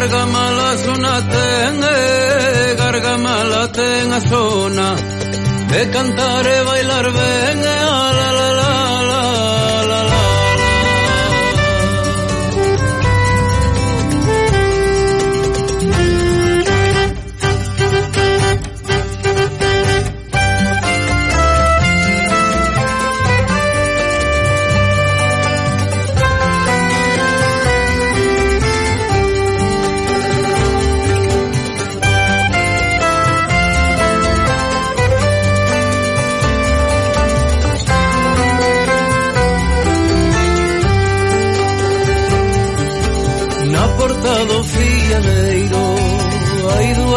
Gargamala zona ten, eh, gargamala ten a zona. De cantar e bailar ben, eh,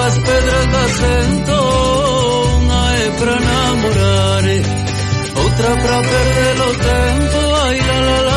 as pedras da sento Unha é pra namorar Outra pra perder o tempo Ai la la la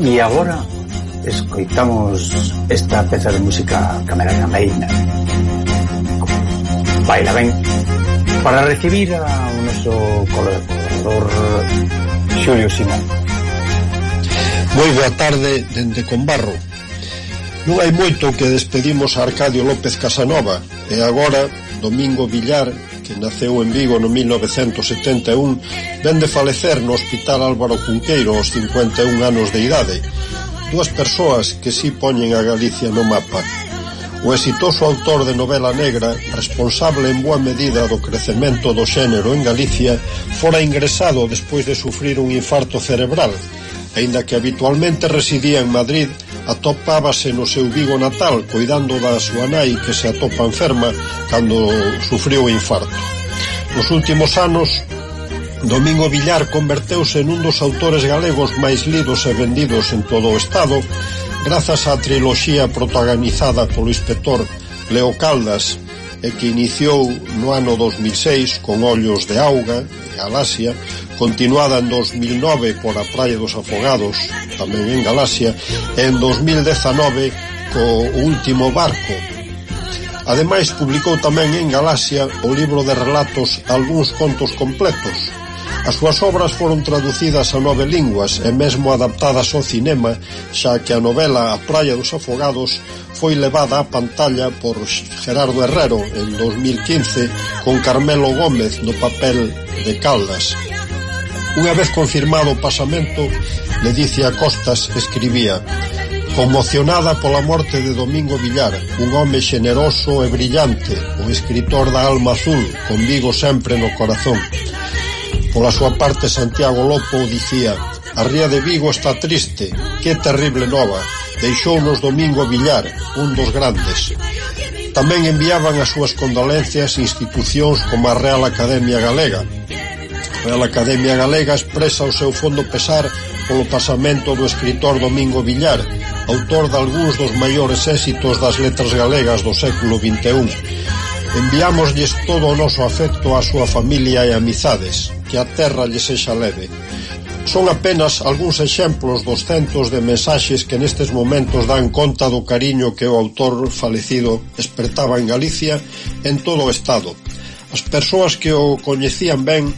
E agora escoitamos esta peza de música Camera Cameina. Baila ben. Para recibir ao noso colaborador Xulio Simón. Moi boa tarde dende Conbarro. Non hai moito que despedimos a Arcadio López Casanova e agora Domingo Villar que naceu en Vigo no 1971, ven de falecer no Hospital Álvaro Cunqueiro aos 51 anos de idade. Duas persoas que si poñen a Galicia no mapa. O exitoso autor de novela negra, responsable en boa medida do crecemento do xénero en Galicia, fora ingresado despois de sufrir un infarto cerebral, aínda que habitualmente residía en Madrid atopábase no seu Vigo natal cuidando da súa nai que se atopa enferma cando sufriu o infarto. Nos últimos anos Domingo Villar converteuse nun dos autores galegos máis lidos e vendidos en todo o Estado grazas á triloxía protagonizada polo inspector Leo Caldas e que iniciou no ano 2006 con Ollos de Auga, e Galaxia, continuada en 2009 por a Praia dos Afogados, tamén en Galaxia, e en 2019 co último barco. Ademais, publicou tamén en Galaxia o libro de relatos algúns contos completos. As súas obras foron traducidas a nove linguas e mesmo adaptadas ao cinema, xa que a novela A Praia dos Afogados foi levada á pantalla por Gerardo Herrero en 2015 con Carmelo Gómez no papel de Caldas Unha vez confirmado o pasamento, Ledicia Costas escribía Conmocionada pola morte de Domingo Villar, un home xeneroso e brillante, o escritor da alma azul, convigo sempre no corazón. Pola súa parte, Santiago Lopo dicía A ría de Vigo está triste, que terrible nova, deixounos Domingo Villar, un dos grandes. Tamén enviaban as súas condolencias institucións como a Real Academia Galega, Real Academia Galega expresa o seu fondo pesar polo pasamento do escritor Domingo Villar, autor de algúns dos maiores éxitos das letras galegas do século XXI. Enviámoslles todo o noso afecto á súa familia e amizades, que a terra lle sexa leve. Son apenas algúns exemplos dos centos de mensaxes que nestes momentos dan conta do cariño que o autor falecido despertaba en Galicia en todo o Estado. As persoas que o coñecían ben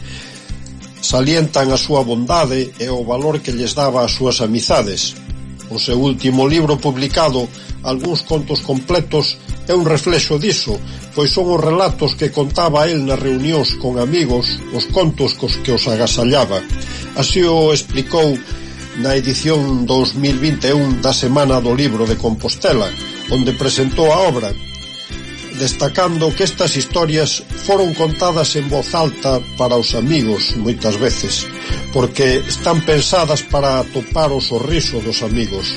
Salientan a súa bondade e o valor que lles daba ás súas amizades. O seu último libro publicado, algúns contos completos, é un reflexo diso, pois son os relatos que contaba el nas reunións con amigos, os contos cos que os agasallaba. Así o explicou na edición 2021 da Semana do Libro de Compostela, onde presentou a obra destacando que estas historias foron contadas en voz alta para os amigos moitas veces, porque están pensadas para atopar o sorriso dos amigos.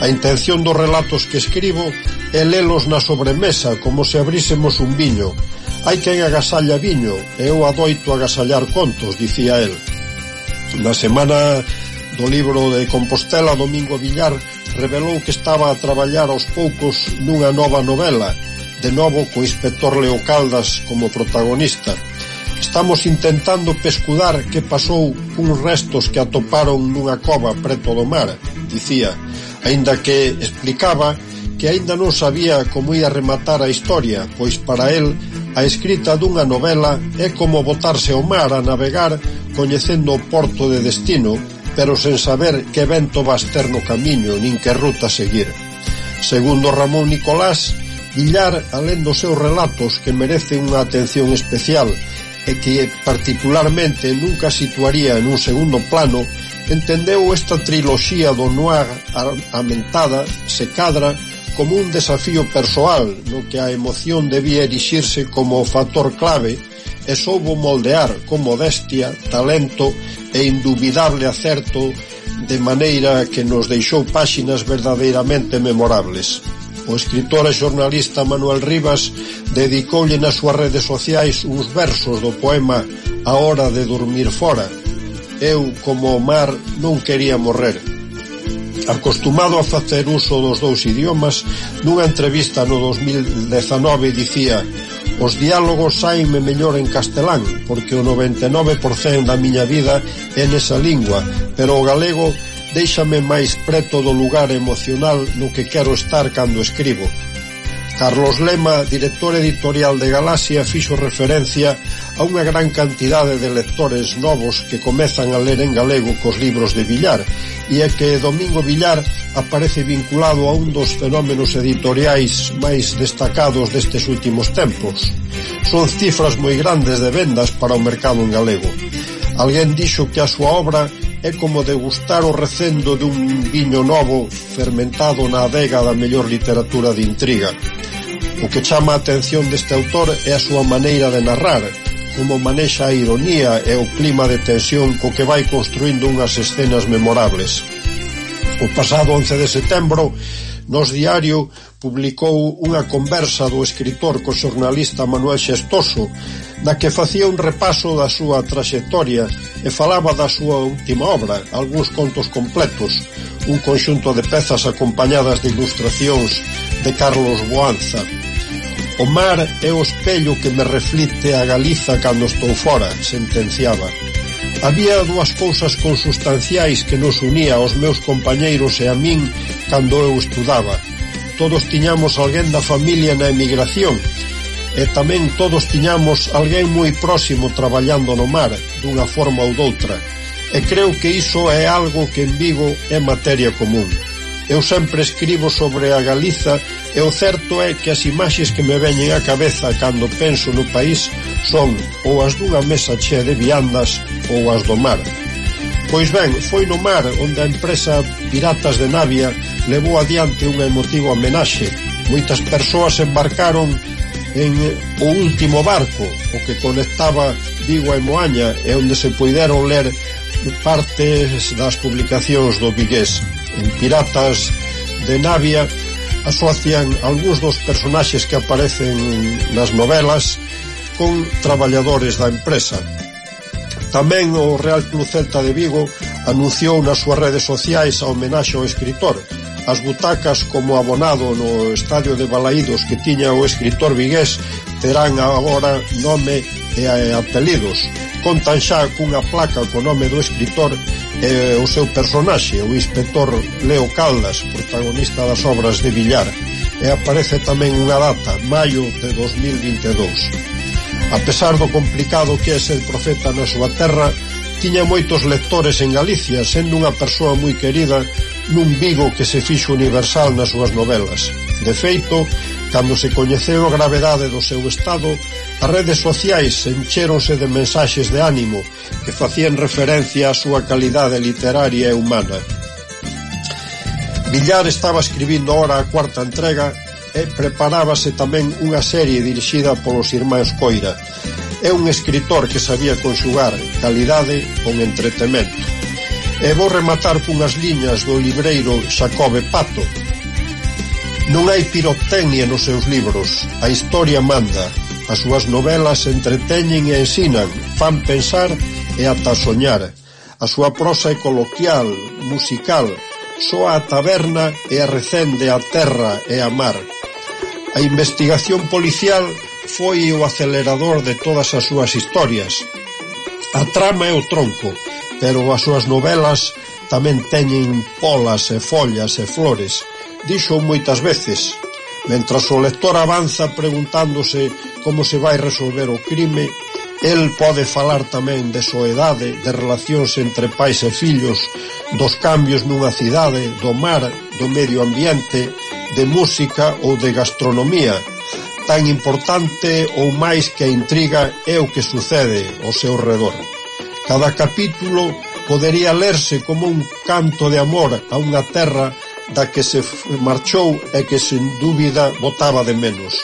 A intención dos relatos que escribo é lelos na sobremesa como se abrísemos un viño. Hai quen agasalla viño, e eu adoito agasallar contos, dicía el. Na semana do libro de Compostela Domingo Villar revelou que estaba a traballar aos poucos nunha nova novela de novo co inspector Leo Caldas como protagonista. Estamos intentando pescudar que pasou uns restos que atoparon nunha cova preto do mar, dicía, aínda que explicaba que aínda non sabía como ia rematar a historia, pois para el a escrita dunha novela é como botarse ao mar a navegar coñecendo o porto de destino, pero sen saber que vento vas ter no camiño nin que ruta seguir. Segundo Ramón Nicolás, Villar, alén dos seus relatos que merece unha atención especial e que particularmente nunca situaría en un segundo plano, entendeu esta triloxía do noir amentada, se cadra, como un desafío persoal no que a emoción debía erixirse como factor clave e soubo moldear con modestia, talento e indubidable acerto de maneira que nos deixou páxinas verdadeiramente memorables. O escritor e xornalista Manuel Rivas dedicoulle nas súas redes sociais uns versos do poema A hora de dormir fora. Eu, como o mar, non quería morrer. Acostumado a facer uso dos dous idiomas, nunha entrevista no 2019 dicía Os diálogos saime mellor en castelán, porque o 99% da miña vida é nesa lingua, pero o galego Déixame máis preto do lugar emocional no que quero estar cando escribo. Carlos Lema, director editorial de Galaxia, fixo referencia a unha gran cantidade de lectores novos que comezan a ler en galego cos libros de Villar e é que Domingo Villar aparece vinculado a un dos fenómenos editoriais máis destacados destes últimos tempos. Son cifras moi grandes de vendas para o mercado en galego. Alguén dixo que a súa obra É como degustar o recendo dun viño novo fermentado na adega da mellor literatura de intriga. O que chama a atención deste autor é a súa maneira de narrar, como manexa a ironía e o clima de tensión co que vai construindo unhas escenas memorables. O pasado 11 de setembro, Nos Diario publicou unha conversa do escritor co xornalista Manuel Xestoso na que facía un repaso da súa traxectoria e falaba da súa última obra, algúns contos completos, un conxunto de pezas acompañadas de ilustracións de Carlos Boanza. O mar é o espello que me reflite a Galiza cando estou fora, sentenciaba. Había dúas cousas consustanciais que nos unía aos meus compañeiros e a min cando eu estudaba. Todos tiñamos alguén da familia na emigración E tamén todos tiñamos alguén moi próximo traballando no mar, dunha forma ou doutra. E creo que iso é algo que en Vigo é materia común. Eu sempre escribo sobre a Galiza e o certo é que as imaxes que me veñen á cabeza cando penso no país son ou as dunha mesa chea de viandas ou as do mar. Pois ben, foi no mar onde a empresa Piratas de Navia levou adiante unha emotiva homenaxe. Moitas persoas embarcaron en o último barco, o que conectaba Vigo e Moaña, e onde se puideron ler partes das publicacións do Vigués. En Piratas de Navia asocian algúns dos personaxes que aparecen nas novelas con traballadores da empresa. Tamén o Real Club Celta de Vigo anunciou nas súas redes sociais a homenaxe ao escritor, as butacas como abonado no estadio de Balaídos que tiña o escritor vigués terán agora nome e apelidos. Contan xa cunha placa co nome do escritor e o seu personaxe, o inspector Leo Caldas, protagonista das obras de Villar, e aparece tamén unha data, maio de 2022. A pesar do complicado que é ser profeta na súa terra, tiña moitos lectores en Galicia, sendo unha persoa moi querida nun Vigo que se fixo universal nas súas novelas. De feito, cando se coñeceu a gravedade do seu estado, as redes sociais enchéronse de mensaxes de ánimo que facían referencia á súa calidade literaria e humana. Villar estaba escribindo ahora a cuarta entrega e preparábase tamén unha serie dirixida polos irmáns Coira. É un escritor que sabía conxugar calidade con entretemento. E vou rematar cunhas liñas do libreiro Xacobe Pato. Non hai pirotecnia nos seus libros, a historia manda. As súas novelas entreteñen e ensinan, fan pensar e ata soñar. A súa prosa é coloquial, musical, soa a taberna e a recende a terra e a mar. A investigación policial foi o acelerador de todas as súas historias. A trama é o tronco, pero as súas novelas tamén teñen polas e follas e flores. Dixo moitas veces, mentras o lector avanza preguntándose como se vai resolver o crime, El pode falar tamén de soedade, de relacións entre pais e fillos, dos cambios nunha cidade, do mar, do medio ambiente, de música ou de gastronomía. Tan importante ou máis que a intriga é o que sucede ao seu redor. Cada capítulo podería lerse como un canto de amor a unha terra da que se marchou e que sen dúbida botaba de menos.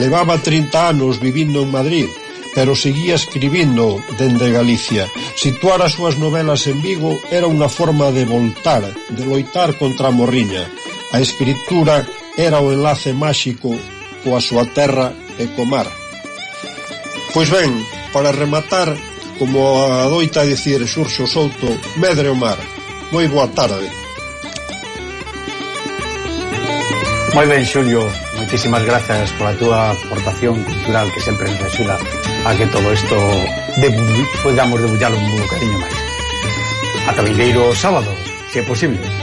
Levaba 30 anos vivindo en Madrid, pero seguía escribindo dende Galicia. Situar as súas novelas en Vigo era unha forma de voltar, de loitar contra a morriña. A escritura era o enlace máxico coa súa terra e co mar. Pois ben, para rematar, Como adoita dicir Xurxo Souto, medre o mar. Moi boa tarde. Moi ben, Xulio, moitísimas grazas pola túa aportación cultural que sempre nos axuda a que todo isto de, podamos debullar un bocadiño máis. Ata vindeiro sábado, se é posible.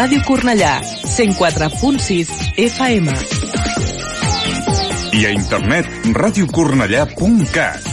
Ràdio Cornellà, 104.6 FM. I a internet radiocornellà.cat.